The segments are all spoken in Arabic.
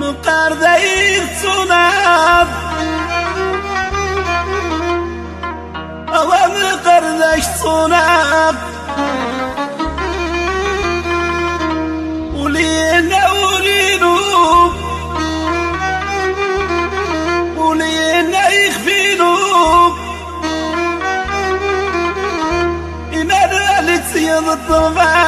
مقاردين صناب أو مقردش صناب ولينا ولينوب ولينا يخفينوب إمرالت سيد الطبع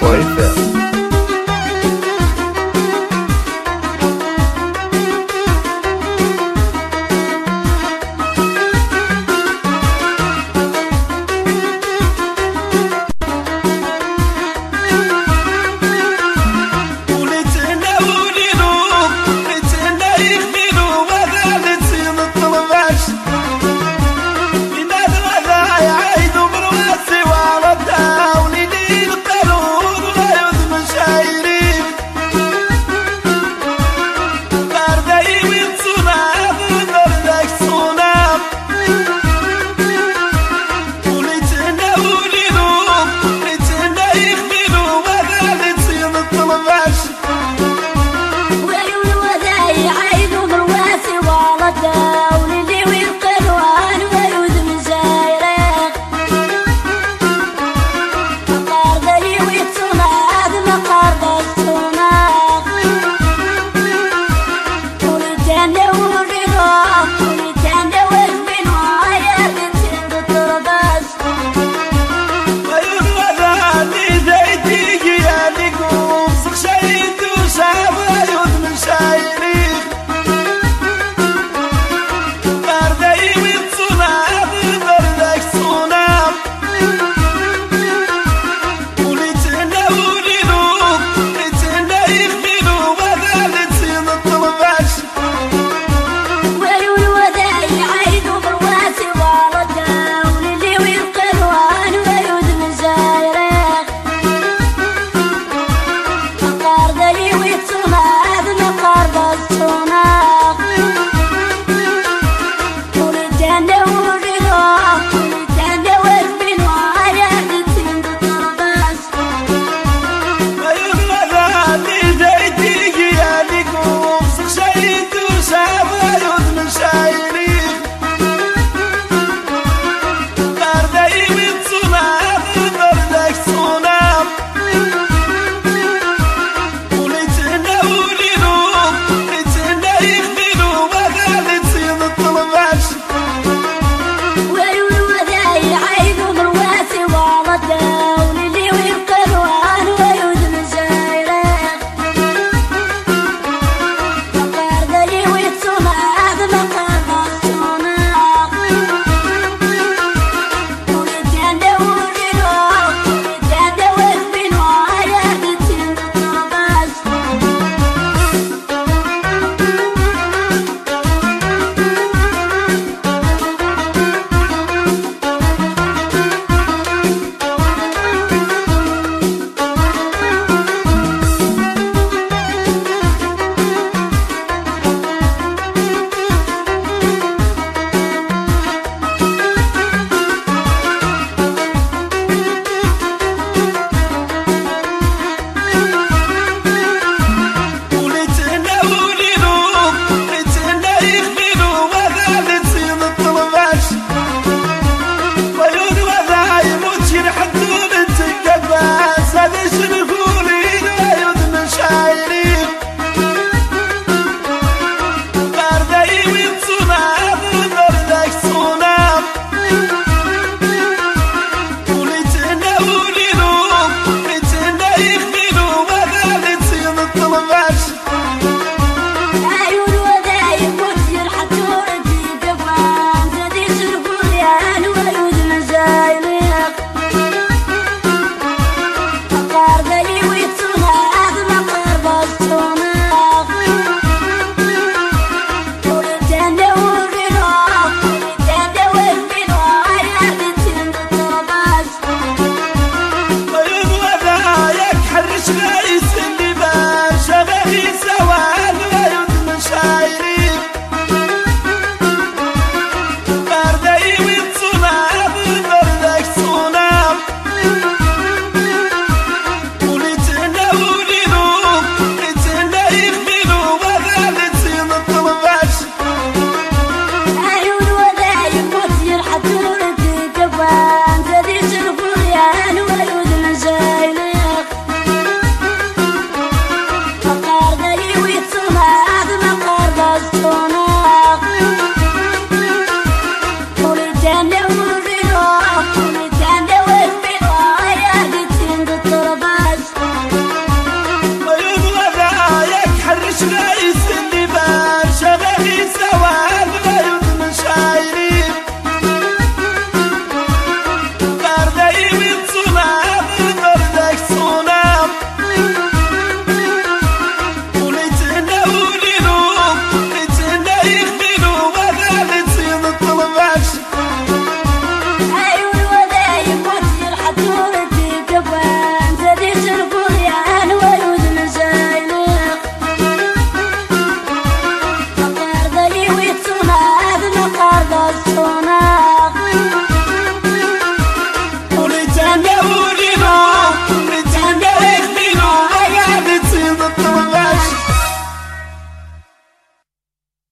pois é.